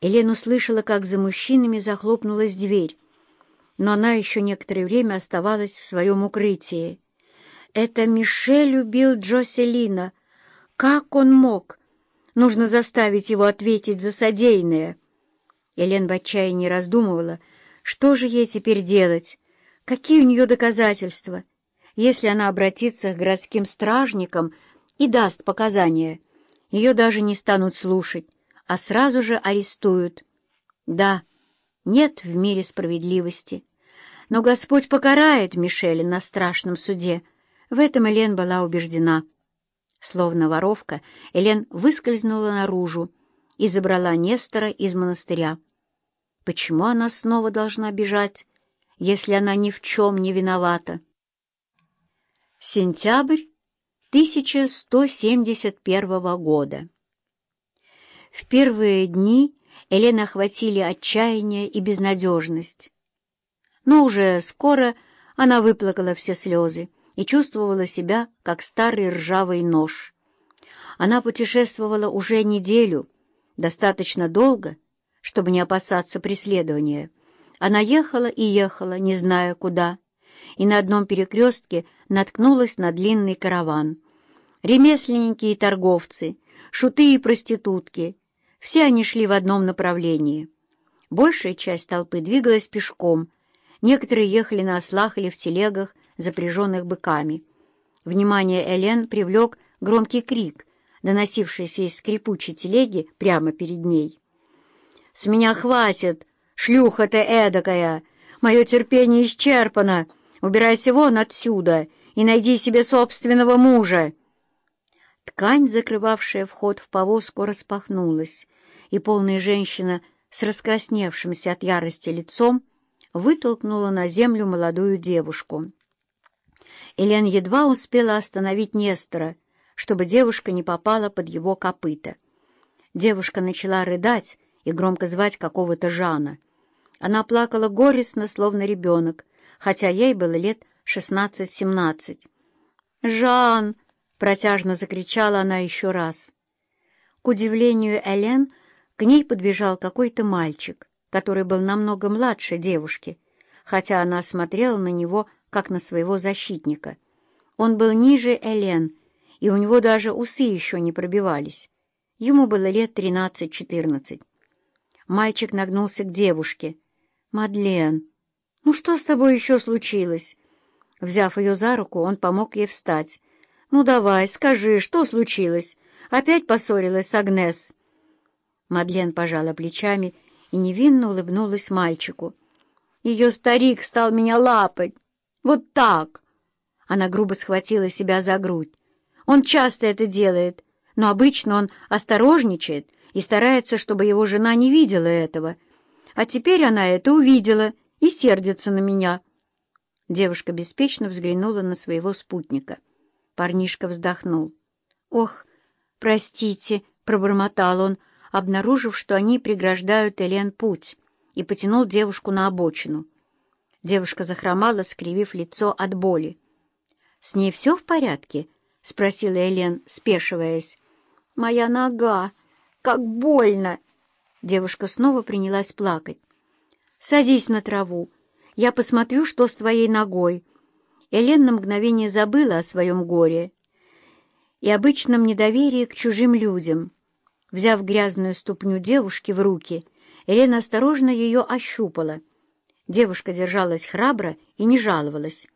Элен услышала, как за мужчинами захлопнулась дверь, но она еще некоторое время оставалась в своем укрытии. Это Мишель убил Джоселина. Как он мог? Нужно заставить его ответить за содеянное. Элен в отчаянии раздумывала, что же ей теперь делать, какие у нее доказательства. Если она обратится к городским стражникам и даст показания, ее даже не станут слушать, а сразу же арестуют. Да, нет в мире справедливости, но Господь покарает Мишеля на страшном суде. В этом Элен была убеждена. Словно воровка, Элен выскользнула наружу и забрала Нестора из монастыря. Почему она снова должна бежать, если она ни в чем не виновата? Сентябрь 1171 года. В первые дни Елена охватили отчаяние и безнадежность. Но уже скоро она выплакала все слезы и чувствовала себя, как старый ржавый нож. Она путешествовала уже неделю, достаточно долго, чтобы не опасаться преследования. Она ехала и ехала, не зная куда, и на одном перекрестке наткнулась на длинный караван. Ремесленники и торговцы, шуты и проститутки — все они шли в одном направлении. Большая часть толпы двигалась пешком, некоторые ехали на ослах или в телегах, запряженных быками. Внимание Элен привлек громкий крик, доносившийся из скрипучей телеги прямо перед ней. «С меня хватит! Шлюха ты эдакая! Мое терпение исчерпано! Убирайся вон отсюда и найди себе собственного мужа!» Ткань, закрывавшая вход в повозку, распахнулась, и полная женщина с раскрасневшимся от ярости лицом вытолкнула на землю молодую девушку. Элен едва успела остановить Нестора, чтобы девушка не попала под его копыта. Девушка начала рыдать и громко звать какого-то Жана. Она плакала горестно, словно ребенок, хотя ей было лет шестнадцать-семнадцать. «Жан!» — протяжно закричала она еще раз. К удивлению Элен, к ней подбежал какой-то мальчик, который был намного младше девушки, хотя она смотрела на него, как на своего защитника. Он был ниже Элен, и у него даже усы еще не пробивались. Ему было лет тринадцать-четырнадцать. Мальчик нагнулся к девушке. «Мадлен, ну что с тобой еще случилось?» Взяв ее за руку, он помог ей встать. «Ну давай, скажи, что случилось? Опять поссорилась с Агнес?» Мадлен пожала плечами и невинно улыбнулась мальчику. «Ее старик стал меня лапать. Вот так!» Она грубо схватила себя за грудь. «Он часто это делает, но обычно он осторожничает и старается, чтобы его жена не видела этого. А теперь она это увидела и сердится на меня». Девушка беспечно взглянула на своего спутника. Парнишка вздохнул. «Ох, простите», — пробормотал он, обнаружив, что они преграждают Элен путь, и потянул девушку на обочину. Девушка захромала, скривив лицо от боли. «С ней все в порядке?» — спросила Элен, спешиваясь. «Моя нога! Как больно!» Девушка снова принялась плакать. «Садись на траву. Я посмотрю, что с твоей ногой». Элен на мгновение забыла о своем горе и обычном недоверии к чужим людям. Взяв грязную ступню девушки в руки, Елена осторожно ее ощупала. Девушка держалась храбро и не жаловалась.